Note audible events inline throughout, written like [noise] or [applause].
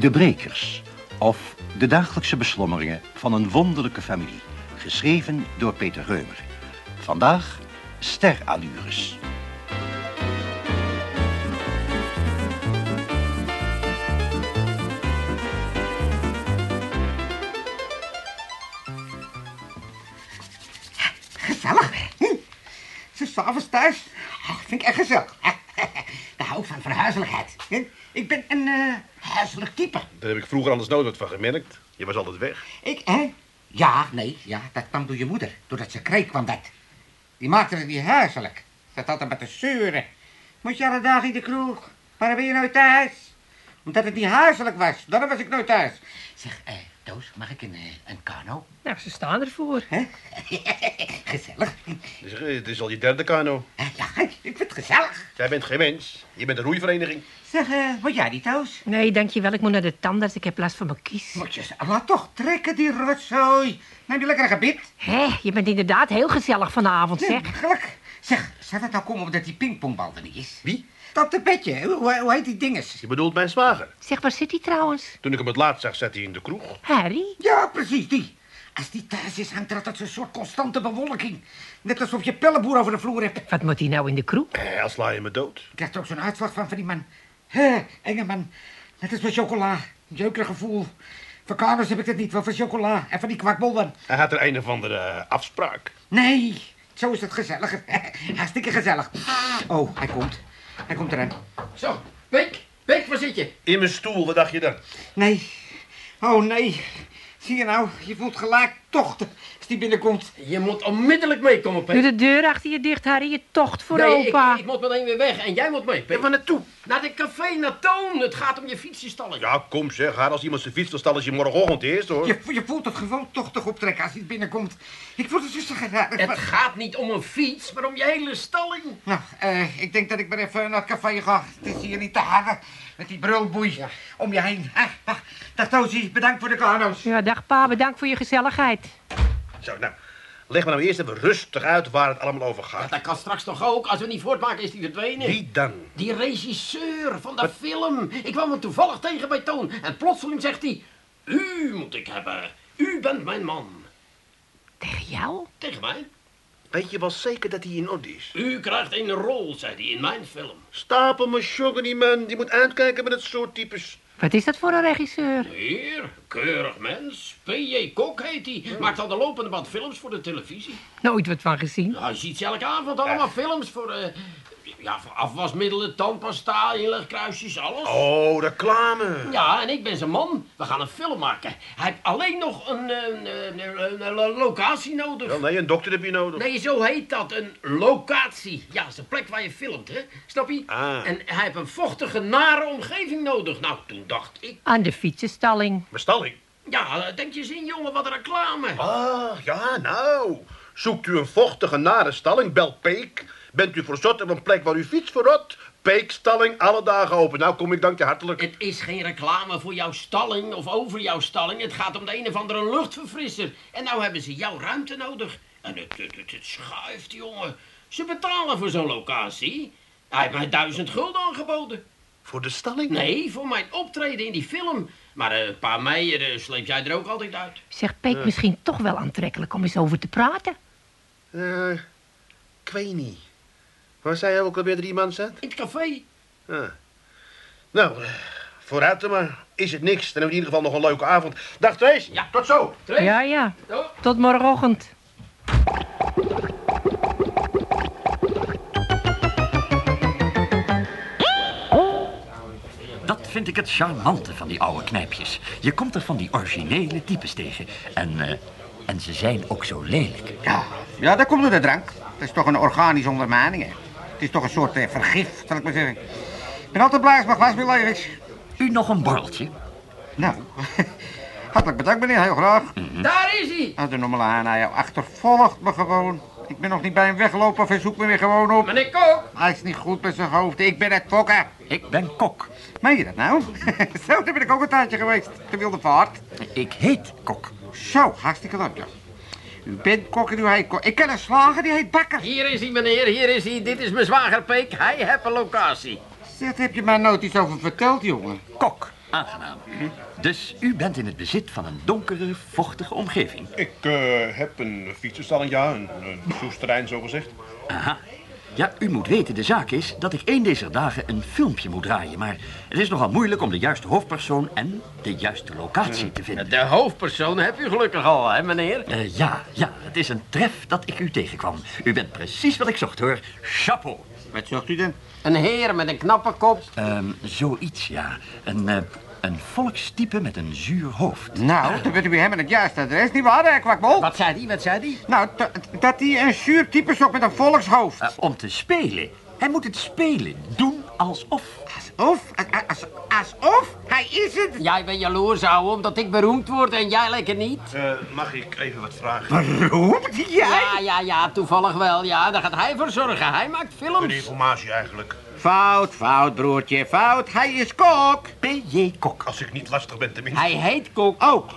De Brekers, of De dagelijkse beslommeringen van een wonderlijke familie. Geschreven door Peter Reumer. Vandaag Sterallures. Gezellig. Hm. Ze is s'avonds thuis. Vind ik echt gezellig. [laughs] Daar hou ik van. Hm. Ik ben een eh huiselijk type. Daar heb ik vroeger anders nooit wat van gemerkt. Je was altijd weg. Ik, hè? Ja, nee, ja, dat kwam door je moeder. Doordat ze kreeg kwam dat. Die maakte het niet huiselijk. Ze zat altijd met te zeuren. Moet je alle dagen in de kroeg? Waarom ben je nooit thuis? Omdat het niet huiselijk was. Daarom was ik nooit thuis. Zeg, eh, Toos, mag ik een, eh, een kano? Nou, ze staan ervoor. Hè? [laughs] gezellig. Dus, het is al je derde kano. Ja, ik vind het gezellig. Jij bent geen mens. Je bent een roeivereniging. Zeg, eh, wat jij niet, Toos? Nee, dankjewel. Ik moet naar de tandarts. Ik heb last van mijn kies. Moet je ze laat toch trekken, die rotzooi. Neem die lekker een gebit. Hé, je bent inderdaad heel gezellig vanavond, zeg. Zeg. Zeg, zou dat nou komen omdat die pingpongbal er niet is? Wie? Dat de petje, hoe, hoe heet die dinges? Je bedoelt mijn zwager. Zeg, waar zit hij trouwens? Toen ik hem het laatst zag, zat hij in de kroeg. Harry? Ja, precies, die. Als die thuis is, hangt er altijd zo'n soort constante bewolking. Net alsof je pelleboer over de vloer hebt. Wat moet hij nou in de kroeg? Eh, als sla je me dood. Ik krijg er ook zo'n uitslag van van die man. Hé, enge man. Net als met chocola. Jeukerig gevoel. Voor kamers heb ik dat niet, wel van chocola. En van die kwakbollen. Hij had er een of andere eh, afspraak. Nee, zo is het gezellig. [laughs] Hartstikke gezellig. Oh, hij komt. Hij komt eraan. Zo, Peek, Peek, waar zit je? In mijn stoel, wat dacht je dan? Nee. Oh, nee. Zie je nou, je voelt gelijk tochten als die binnenkomt. Je moet onmiddellijk meekomen, Doe Peek. de deur achter je dicht, Harry. Je tocht voor Nee, ik, opa. ik moet meteen weer weg en jij moet mee, Peek. waar naartoe? Naar de café, naar Toon. Het gaat om je fietsenstalling. Ja, kom zeg. Ga als iemand zijn fiets wil stallen, is je morgenochtend eerst, hoor. Je, je voelt het gewoon tochtig optrekken als hij binnenkomt. Ik voel het zo gezellig. Het gaat niet om een fiets, maar om je hele stalling. Nou, eh, ik denk dat ik maar even naar het café ga. Het is hier niet te harden met die brulboei om je heen. Ah, ah. Dag Toosie, bedankt voor de kano's. Ja, dag pa. Bedankt voor je gezelligheid. Zo, nou. Leg me nou eerst even rustig uit waar het allemaal over gaat. Dat kan straks toch ook? Als we niet voortmaken, is die verdwenen. Wie dan? Die regisseur van de film. Ik kwam hem toevallig tegen bij Toon. En plotseling zegt hij... U moet ik hebben. U bent mijn man. Tegen jou? Tegen mij. Weet je wel zeker dat hij in orde is? U krijgt een rol, zei hij, in mijn film. Stapel me joggen, die man. Die moet uitkijken met het soort types. Wat is dat voor een regisseur? Heer, keurig mens. P.J. Kok heet hij. Maakt al de lopende band films voor de televisie. Nooit wat van gezien. Nou, hij ziet ze elke avond allemaal films voor, eh, ja, voor afwasmiddelen, tandpasta, inlegkruisjes, alles. Oh, reclame. Ja, en ik ben zijn man. We gaan een film maken. Hij heeft alleen nog een, eh, een, een- een- een locatie nodig. Wel, nee, een dokter heb je nodig. Nee, zo heet dat. Een locatie. Ja, dat is een plek waar je filmt, hè? Snap je? Ah. En hij heeft een vochtige, nare omgeving nodig. Nou, toen dacht ik... Aan de fietsenstalling. Bestalling. Ja, denk je eens in, jongen, wat reclame. Ah, ja, nou. Zoekt u een vochtige nare stalling, bel Peek. Bent u verzot op een plek waar uw fiets verrot? Peekstalling, alle dagen open. Nou kom ik dank je hartelijk. Het is geen reclame voor jouw stalling of over jouw stalling. Het gaat om de een of andere luchtverfrisser. En nou hebben ze jouw ruimte nodig. En het, het, het, het schuift, jongen. Ze betalen voor zo'n locatie. Hij heeft mij duizend gulden aangeboden. Voor de stalling? Nee, voor mijn optreden in die film. Maar eh, een paar meijer eh, sleep jij er ook altijd uit. Zeg, Peek misschien toch wel aantrekkelijk om eens over te praten. Eh, ik weet niet. Waar zei je ook alweer drie man zat? In het café. Ah. Nou, eh, vooruit dan maar. Is het niks, dan hebben we in ieder geval nog een leuke avond. Dag Trace. Ja. Tot zo. Trace? Ja, ja. Tot morgenochtend. Dat vind ik het charmante van die oude knijpjes. Je komt er van die originele types tegen. En, eh, en ze zijn ook zo lelijk. Ja, ja, dat komt door de drank. Het is toch een organische ondermijning, hè. Het is toch een soort eh, vergif, zal ik maar zeggen. Ik ben altijd blij als mijn glas weer leeg is. U nog een borreltje? Nou, [laughs] hartelijk bedankt meneer, heel graag. Daar is hij. Nou, de normale aan jou achtervolgt me gewoon. Ik ben nog niet bij hem weggelopen of hij zoekt me weer gewoon op. Meneer Kok. Hij is niet goed met zijn hoofd. Ik ben het fokken. Ik ben kok. Meen je dat nou? [laughs] Zo, daar ben ik ook een tijdje geweest. Te wilde vaart. Ik heet kok. Zo, hartstikke leuk, ja. U bent kok en u heet kok. Ik ken een slager, die heet Bakker. Hier is hij, meneer. Hier is hij. Dit is mijn zwager Peek. Hij heeft een locatie. Zeg, heb je mij nooit iets over verteld, jongen? Kok. Aangenaam. Dus u bent in het bezit van een donkere, vochtige omgeving. Ik eh, heb een fietsenstalling, ja, een, een soesterrein zo gezegd. Aha. Ja, u moet weten, de zaak is dat ik een deze dagen een filmpje moet draaien. Maar het is nogal moeilijk om de juiste hoofdpersoon en de juiste locatie te vinden. De hoofdpersoon heb u gelukkig al, hè, meneer? Eh, ja, ja, het is een tref dat ik u tegenkwam. U bent precies wat ik zocht, hoor. Chapeau. Wat zocht u dan? Een heer met een knappe kop. Ehm, zoiets, ja. Een, eh, een volkstype met een zuur hoofd. Nou, dan bent u bij hem het juiste adres, niet waar, hè, kwakbol? Wat zei die, wat zei die? Nou, dat- hij een zuur type zoekt met een volkshoofd. Eh, om te spelen. Hij moet het spelen. Doen alsof. Of, als, alsof, hij is het. Jij bent jaloers, ouwe, omdat ik beroemd word en jij lekker niet. Eh, mag ik even wat vragen? Beroemd? Jij? Ja, ja, ja, toevallig wel. Ja, daar gaat hij voor zorgen. Hij maakt Een films. informatie eigenlijk. Fout, fout, broertje, fout. Hij is kok. P.J. Kok. Als ik niet lastig ben tenminste. Hij heet Kok. Ook.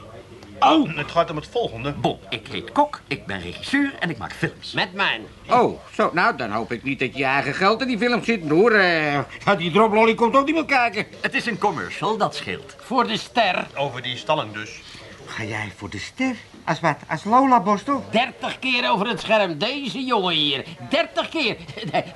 Oh. Het gaat om het volgende. Bon, ik heet Kok, ik ben regisseur en ik maak films. Met mijn. Oh, zo, nou, dan hoop ik niet dat je eigen geld in die film zit, broer. Eh, die droplolly komt ook niet meer kijken. Het is een commercial, dat scheelt. Voor de ster. Over die stalling dus. Ga jij voor de ster? Als wat? Als Lola Bostel? 30 keer over het scherm. Deze jongen hier. 30 keer.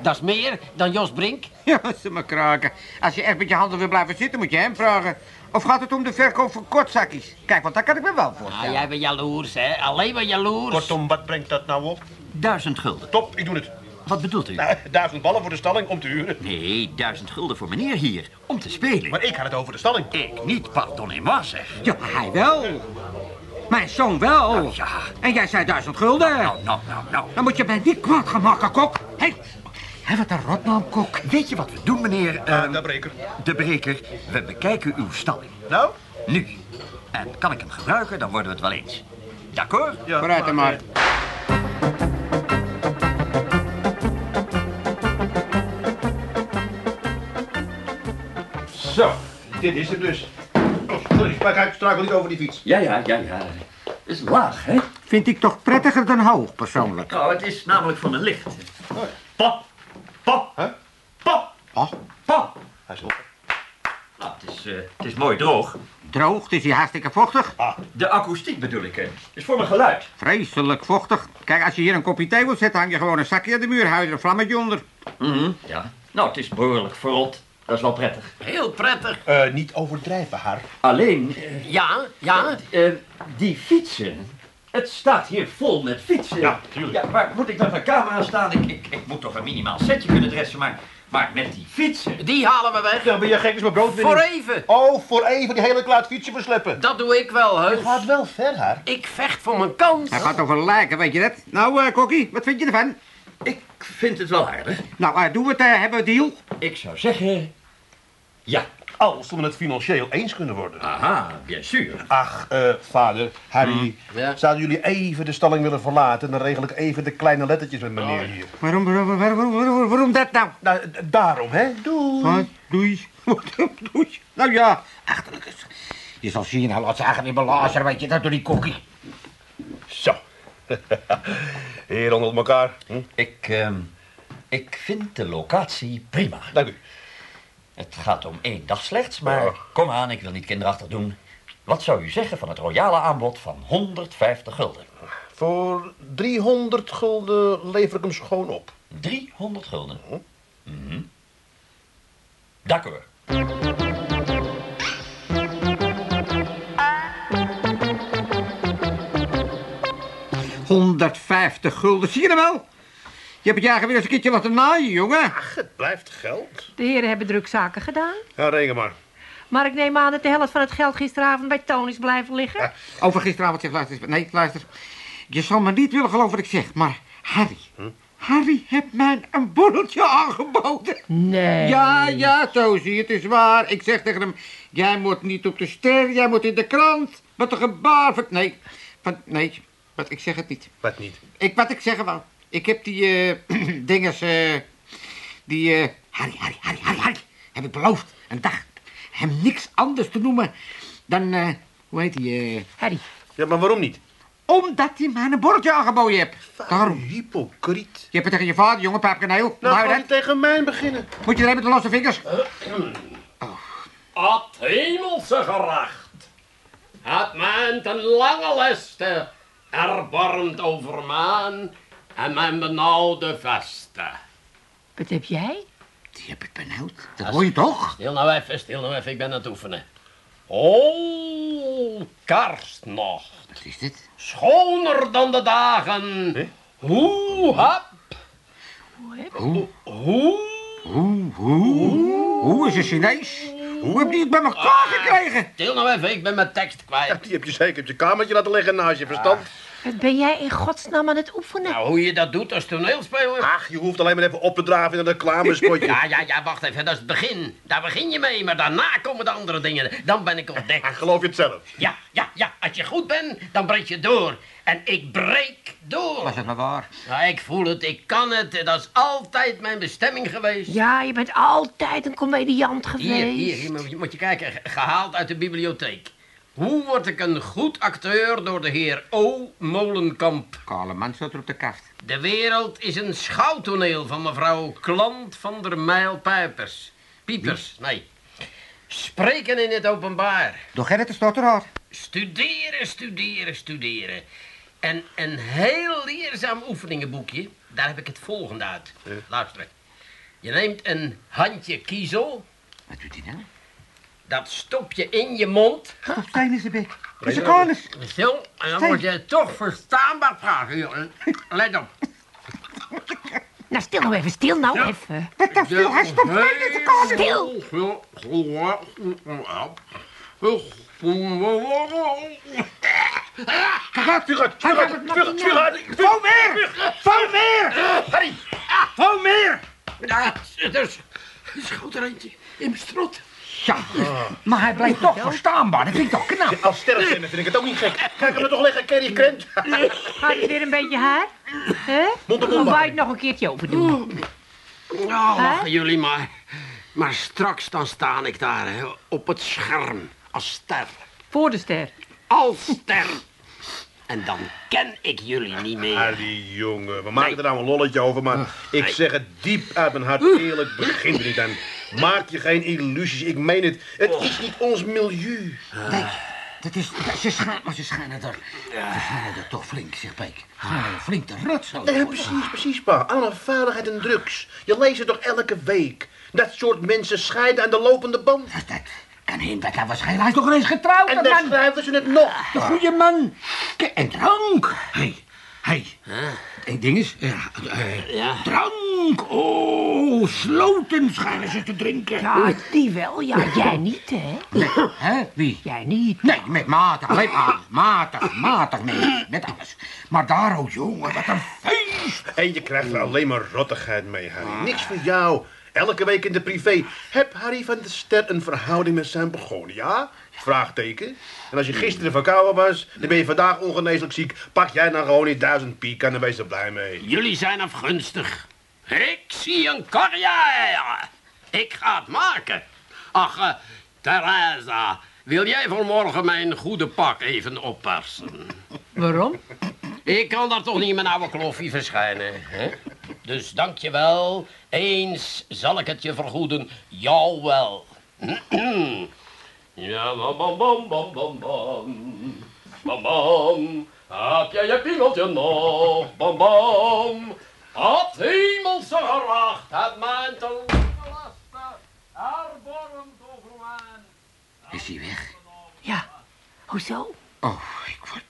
Dat is meer dan Jos Brink. Ja, ze me kraken. Als je echt met je handen wil blijven zitten, moet je hem vragen. Of gaat het om de verkoop van kortzakjes? Kijk, want dat kan ik me wel Ah, voorstellen. jij bent jaloers, hè? Alleen maar jaloers. Kortom, wat brengt dat nou op? Duizend gulden. Top, ik doe het. Wat bedoelt u? Nou, duizend ballen voor de stalling om te huren. Nee, duizend gulden voor meneer hier. Om te spelen. Maar ik had het over de stalling. Ik niet, pardonnez-moi zeg. Ja, hij wel. Mijn zoon wel. Ja. En jij zei duizend gulden. Nou, nou, nou, nou. Dan moet je mij niet kwaad gaan maken, kok. Hé, hey. Hey, wat een rotnaam, kok. Weet je wat we doen, meneer? Uh, ehm, de breker. de breker. We bekijken uw stalling. Nou? Nu. En kan ik hem gebruiken, dan worden we het wel eens. D'accord? Ja, Vooruit dan maar. Zo, dit is het dus. Oh, sorry, maar kijk, struikel niet over die fiets. Ja, ja, ja, ja. Het is laag, hè? Vind ik toch prettiger dan hoog, persoonlijk. Nou, het is namelijk van een licht. Pap, pap, Huh? pap, Oh, pap. Hij is op. Nou, het is, eh, het is mooi droog. droog, het is hier hartstikke vochtig. De akoestiek bedoel ik, hè. is voor mijn geluid. Vreselijk vochtig. Kijk, als je hier een kopje thee wil zetten, hang je gewoon een zakje aan de muur, hou je er een vlammetje onder. Mhm, ja. Nou, het is behoorlijk verrot. Dat is wel prettig. Heel prettig. Eh, niet overdrijven, haar. Alleen, Ja, ja. eh, die fietsen. Het staat hier vol met fietsen. Ja, tuurlijk. Ja, maar moet ik met mijn camera staan? Ik, ik, ik moet toch een minimaal setje kunnen dressen, maar, maar met die fietsen. Die halen we weg. Ja, ben je gek is mijn brood Voor even. Oh, voor even die hele klaat fietsen versleppen. Dat doe ik wel, Je heus. gaat wel ver, haar. Ik vecht voor mijn kans. Hij gaat over lijken, weet je dat? Nou, eh Kokkie, wat vind je ervan? Ik vind het wel aardig. Nou, eh, doen we het, eh, hebben we deal? Ik zou zeggen... Ja. Als we het financieel eens kunnen worden. Aha, bien sûr. Ach, eh, vader, Harry, Ja. zouden jullie even de stalling willen verlaten? Dan regel ik even de kleine lettertjes met meneer hier. Waarom, waarom, waarom, waarom, waarom dat nou? Nou, daarom, hè? Doei. Wat? Doei. [laughs] Doei. Nou ja, achterlijk is. Je zal zien, hij laat zagen weer belazeren, weet je dat, door die kokkie. Zo. [laughs] Heer onder elkaar. Hm? Ik, ehm, ik vind de locatie prima. Dank u. Het gaat om één dag slechts, maar kom aan, ik wil niet kinderachtig doen. Wat zou u zeggen van het royale aanbod van 150 gulden? Voor 300 gulden lever ik hem schoon op. 300 gulden. Mhm. D'accord. 150 gulden, zie je nou wel? Je hebt het jager weer eens een keertje laten naaien, jongen. Ach, het blijft geld. De heren hebben drukzaken gedaan. Ja, reken maar. Maar ik neem aan dat de helft van het geld gisteravond bij Toon is blijven liggen. Over gisteravond, zeg, luister eens. Nee, luister. Je zal me niet willen geloven wat ik zeg, maar Harry... Harry heeft mij een borreltje aangeboden. Nee. Ja, ja, zo zie je, het is waar. Ik zeg tegen hem, jij moet niet op de ster, jij moet in de krant. Wat een gebaar van... Nee, van, nee, wat, ik zeg het niet. Wat niet. Ik, wat ik zeggen wou. Ik heb die eh [clears throat] dinges, eh, die, eh Harry, Harry, Harry, Harry, Harry, heb ik beloofd. Een dag hem niks anders te noemen dan, eh, hoe heet die, eh, Harry. Ja, maar waarom niet? omdat hij mij een bordje aangeboden heeft. Daarom. Hypocriet. Je hebt het tegen je vader, jongen, paapkaneel. Nou, ga je tegen mij beginnen. Moet je alleen met de losse vingers? Oh. Het hemelse gerecht. Het meent een lange leste, erbarmt over maan en mijn benauwde vesten. Wat heb jij? Die heb ik benauwd. Dat hoor je toch? Stil nou even, stil nou even, ik ben aan het oefenen. Oh, kerstnacht. Wat is dit? Schoner dan de dagen. Hoe hap, Hoe? hoe. Hoe? Hoe? Hoe is het Chinees? Hoe heb je het bij elkaar gekregen? Stil nou even, ik ben mijn tekst kwijt. Die heb je zeker op je kamertje laten liggen naast je verstand. Wat ben jij in godsnaam aan het oefenen? Nou, hoe je dat doet als toneelspeler. Ach, je hoeft alleen maar even op te draven in een reclamespotje. [laughs] Ja, ja, ja, wacht even, dat is het begin. Daar begin je mee, maar daarna komen de andere dingen. Dan ben ik ontdekt. Ach, geloof je het zelf? Ja, ja, ja, als je goed bent, dan breek je door. En ik breek door. Was het maar waar? Ja, ik voel het, ik kan het. Dat is altijd mijn bestemming geweest. Ja, je bent altijd een comediant geweest. Hier, hier, hier moet je, kijken, ge- gehaald uit de bibliotheek. Hoe word ik een goed acteur door de heer O. Molenkamp? Kale man staat er op de kaft. De wereld is een schouwtoneel van mevrouw Klant van der Mijl Pijpers. Piepers, nee. Spreken in het openbaar. Door Gerrit de Stotteraar. Studeren, studeren, studeren. En een heel leerzaam oefeningenboekje, daar heb ik het volgende uit. Luister. Je neemt een handje kiezel, Wat doet hij nou? Dat stop je in je mond. Stop Stijn in zijn bek. Is een konus. Zo, en dan word je toch verstaanbaar praten, jongen. Let op. Nou, stil nou even, stil nou even. Wat dat veel? Hij stopt Stijn in zijn konus. Stil. Kijk uit, Vuurgat, Vuurgat, Vuurgat, Vuurgat. Val meer! Val meer! Harry! Val meer! Ja, dus, schoot er eentje in mijn strot. Ja, maar hij blijft toch verstaanbaar. Dat vind ik toch knap. Als sterrenzinnen vind ik het ook niet gek. Kijk hem er toch liggen, Kerry Krent. Gaat je weer een beetje haar? Hè? Mond op Dan mond. het nog een keertje open doen. Nou, lachen jullie maar. Maar straks dan sta ik daar hè, op het scherm als ster. Voor de ster. Als ster. En dan ken ik jullie niet meer. Harry, jongen, we maken er nou een lolletje over, maar ik zeg het diep uit mijn hart eerlijk, begin er niet aan. Maak je geen illusies, ik meen het. Het is niet ons milieu. Nee, dat is, dat, ze, maar ze schijnen er, ze schijnen er toch flink, zegt Peek. Schijnen er flink te rotsen. Ja, precies, precies, pa. Allemaal veiligheid en drugs. Je leest het toch elke week. Dat soort mensen scheiden aan de lopende band. Dat, dat kan hem, dat kan waarschijnlijk. Hij is toch ineens getrouwd, En dat dan schrijven ze het nog. De goede man. En drank. Hé, hé. Eén ding is, ja, eh, Ja. drank. Oh, sloten schijnen ze te drinken. Ja, die wel. Ja, jij niet, hè? Nee, hè, wie? Jij niet. Nee, met matig, alleen maar matig, matig, nee, met alles. Maar daar, oh jongen, wat een feest. En je krijgt er alleen maar rottigheid mee, Harry. Niks voor jou. Elke week in de privé. Heb Harry van der Ster een verhouding met zijn begonia? Vraagteken. En als je gisteren verkouden was, dan ben je vandaag ongeneeslijk ziek. Pak jij nou gewoon die duizend piek en dan wees er blij mee. Jullie zijn afgunstig. Ik zie een carrière. Ik ga het maken. Ach, eh, Theresa, wil jij vanmorgen mijn goede pak even oppersen? Waarom? Ik kan daar toch niet in mijn oude kloffie verschijnen, hè? Dus dank je wel. Eens zal ik het je vergoeden. Jou wel. [clears throat] ja, bam, bam, bam, bam, bam, bam. Bam, bam. Heb jij je piemeltje nog? Bam, bam. Het hemelse geracht, het mijn te lasten. Over mij. Is hij weg? Ja. Hoezo? Oh, ik word...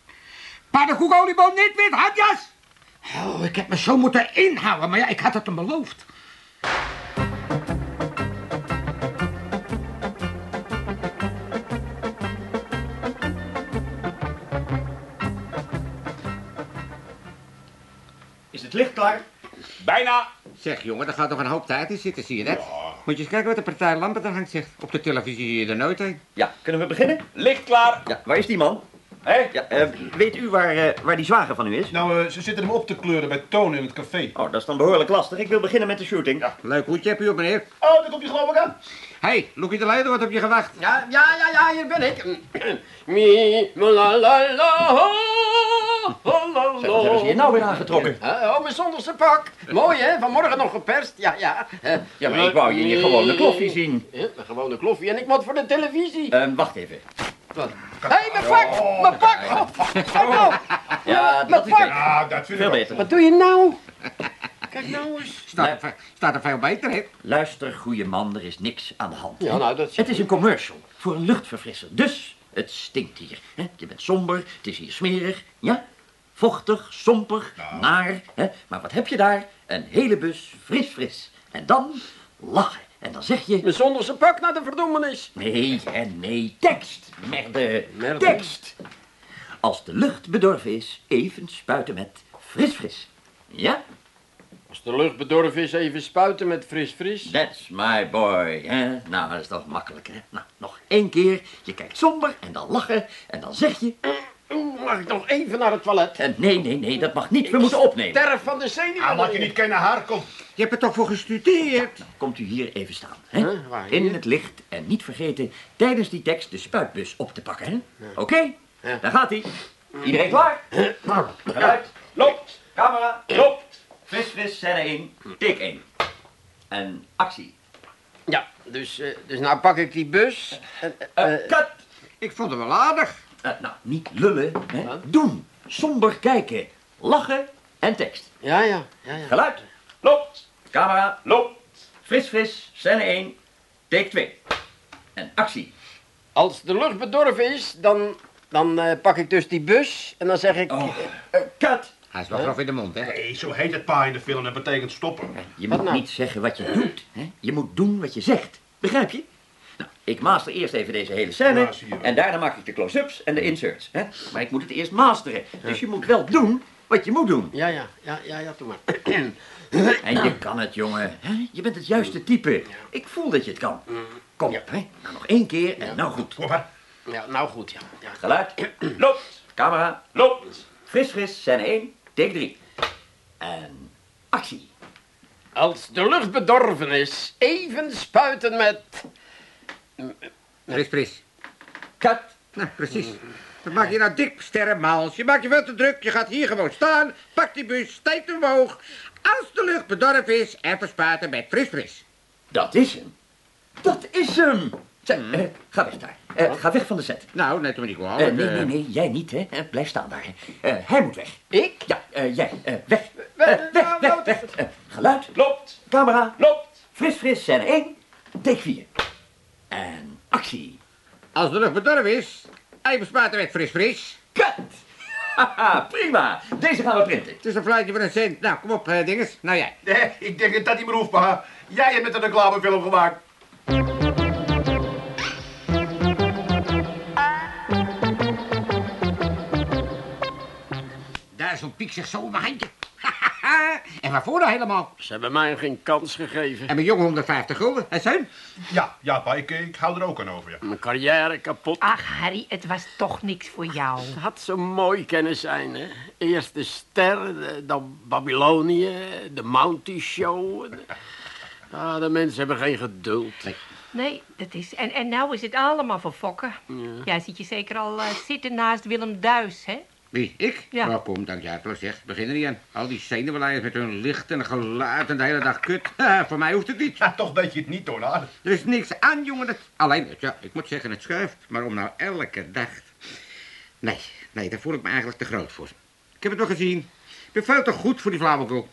Paardenkoek, olieboom, niet wit, handjas! Oh, ik heb me zo moeten inhouden, maar ja, ik had het hem beloofd. Het licht klaar? Bijna. Zeg, jongen, daar gaat toch een hoop tijd in zitten, zie je dat? Moet je eens kijken wat de partij Lampen er hangt, zegt. Op de televisie zie je er nooit heen. Ja, kunnen we beginnen? Licht klaar. Ja, waar is die man? Hé? Ja, eh, weet u waar, eh, waar die zwager van u is? Nou, ze zitten hem op te kleuren bij Toon in het café. Oh, dat is dan behoorlijk lastig. Ik wil beginnen met de shooting. Ja. Leuk hoedje heb je op, meneer. Oh, daar komt je geloof ik aan. Hé, hey, Loekie de Leider, wat heb je gewacht? Ja, ja, ja, ja, hier ben ik. [clears throat] Mi, la, la, la, ho. Zeg, wat hebben ze hier nou weer aangetrokken? oh, mijn zonderse pak. Mooi, hè? Vanmorgen nog geperst. Ja, ja. Eh, Ja, maar ik wou je in je gewone kloffie zien. Ja, een gewone kloffie en ik moet voor de televisie. Ehm, wacht even. Hé, hey, mijn pak! Mijn pak! Oh, kijk nou! Ja, dat is. Ja, dat vind ik Veel beter. Wat doe je nou? Kijk nou eens. Staat, er, staat er veel beter in. Luister, goede man, er is niks aan de hand. Ja, hè? nou, dat is- Het is een commercial voor een luchtverfrisser. Dus het stinkt hier. Hè? Je bent somber, het is hier smerig. Ja? Vochtig, sompig, naar. Hè? Maar wat heb je daar? Een hele bus fris fris. En dan lachen. En dan zeg je... Mijn zonderse pak naar de verdoemenis. Nee en nee, tekst. Merde, Merde. tekst. Als de lucht bedorven is, even spuiten met fris fris. Ja? Als de lucht bedorven is, even spuiten met fris fris. That's my boy. Hè? Nou, dat is toch makkelijk, hè? Nou, nog één keer. Je kijkt somber en dan lachen. En dan zeg je... Oeh, mag ik nog even naar het toilet? eh, nee, nee, nee, dat mag niet. We moeten opnemen. Sterf van de zenuwen. Ah, laat je niet kennen haar, kom. Je hebt er toch voor gestudeerd? Komt u hier even staan. Hè? Huh? Waar, In het licht. En niet vergeten tijdens die tekst de spuitbus op te pakken, hè? Oké? Ja. Daar gaat hij. Iedereen klaar? Geluid. Loopt. Camera. Loopt. Fris, fris. Scène 1. Take 1. En actie. Ja, dus, eh, dus nou pak ik die bus. En, cut. Ik vond hem wel aardig. Eh, nou, niet lullen. Hè? Doen. Somber kijken. Lachen. En tekst. ja, ja, ja, ja. Geluid. Loopt. Camera. Loopt. Fris, fris. Scène 1. Take 2. En actie. Als de lucht bedorven is, dan, dan eh, pak ik dus die bus en dan zeg ik... Oh. Cut. Hij is wel grof in de mond, hè? Nee, zo heet het pa in de film. Dat betekent stoppen. Je Wat moet nou? niet zeggen wat je doet. Hè? Je moet doen wat je zegt. Begrijp je? Ik master eerst even deze hele scène. Ja, en daarna maak ik de close-ups en de inserts. Hè? Maar ik moet het eerst masteren. Dus je moet wel doen wat je moet doen. Ja, ja, ja, ja, ja, doe maar. [clears throat] En je kan het, jongen. Hè? Je bent het juiste type. Ik voel dat je het kan. Kom op, hè? Nou, nog één keer en nou goed. Ja, nou goed, ja. ja. Geluid. [clears throat] Loopt. Camera. Loopt. Fris, fris. Scène 1. Take 3. En actie. Als de lucht bedorven is, even spuiten met... Fris, fris. Cut. Nou, precies. Wat maak je nou dik, sterrenmaals? Je maakt je veel te druk. Je gaat hier gewoon staan. Pak die bus, steekt omhoog. Als de lucht bedorven is, even spuiten met fris, fris. Dat is hem. Dat is hem. Zeg, eh, ga weg daar. Eh, ga weg van de set. Nou, net maar niet Eh, kwalijk. nee, eh. nee, nee, jij niet, hè. Eh, blijf staan daar. Eh, hij moet weg. Ik? Ja, eh, jij. eh, weg. We- Eh, weg, nou, weg, nou, weg. Eh, geluid. Loopt. Camera. Loopt. Fris, fris. Scène 1. Take 4. En actie. Als de lucht bedorven is, even spuiten met fris, fris. Haha, prima. Deze gaan we printen. Het is een fluitje voor een cent. Nou, kom op, eh, dinges. Nou jij. Nee, ik denk dat dat niet meer hoeft, pa. Jij hebt met een reclamefilm gemaakt. Daar is zo'n piek zich zo in mijn handje. En waarvoor dan helemaal? Ze hebben mij geen kans gegeven. En mijn jongen 150 gulden. Hè, Zijn? Ja, ja, pa. Ik, ik hou er ook aan over, ja. Mijn carrière kapot. Ach, Harry, het was toch niks voor jou. Het had zo mooi kunnen zijn, hè. Eerst de ster, dan Babylonië, de Mountie Show. [laughs] Ah, de mensen hebben geen geduld. Nee, dat is... En, en nou is het allemaal voor fokken. Jij ziet je zeker al eh, zitten naast Willem Duis, hè? Wie? Ik? Ja. Nou, kom, dank jij zeg. Begin er niet aan. Al die zenuwleiders met hun licht en geluid en de hele dag kut. [laughs] Voor mij hoeft het niet. Ja, toch dat je het niet, hoor. Er is niks aan, jongen. Dat... Alleen, ja, ik moet zeggen, het schuift. Maar om nou elke dag... Nee, nee, daar voel ik me eigenlijk te groot voor. Ik heb het wel gezien. Ik ben veel te goed voor die flauwekul.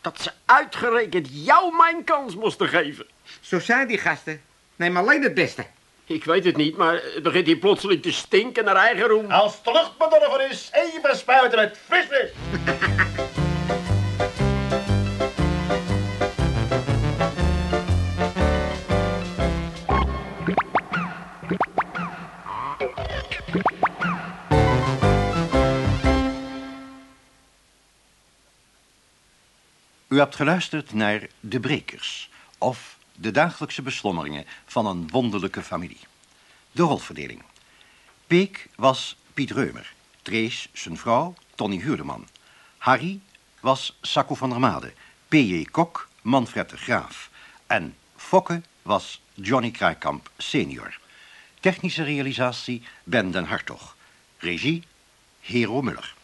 Dat ze uitgerekend jou mijn kans moesten geven. Zo zijn die gasten. Neem alleen het beste. Ik weet het niet, maar het begint hier plotseling te stinken naar eigen roem. Als de lucht bedorven is, even spuiten met fris. U hebt geluisterd naar De Brekers, of de dagelijkse beslommeringen van een wonderlijke familie. De rolverdeling. Peek was Piet Reumer, Trees zijn vrouw Tony Huurdeman. Harry was Sacco van der Made, P.J. Kok Manfred de Graaf en Fokke was Johnny Kraaikamp senior. Technische realisatie Ben den Hartog. Regie Hero Muller.